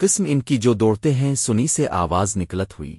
قسم ان کی جو دوڑتے ہیں سنی سے آواز نکلت ہوئی۔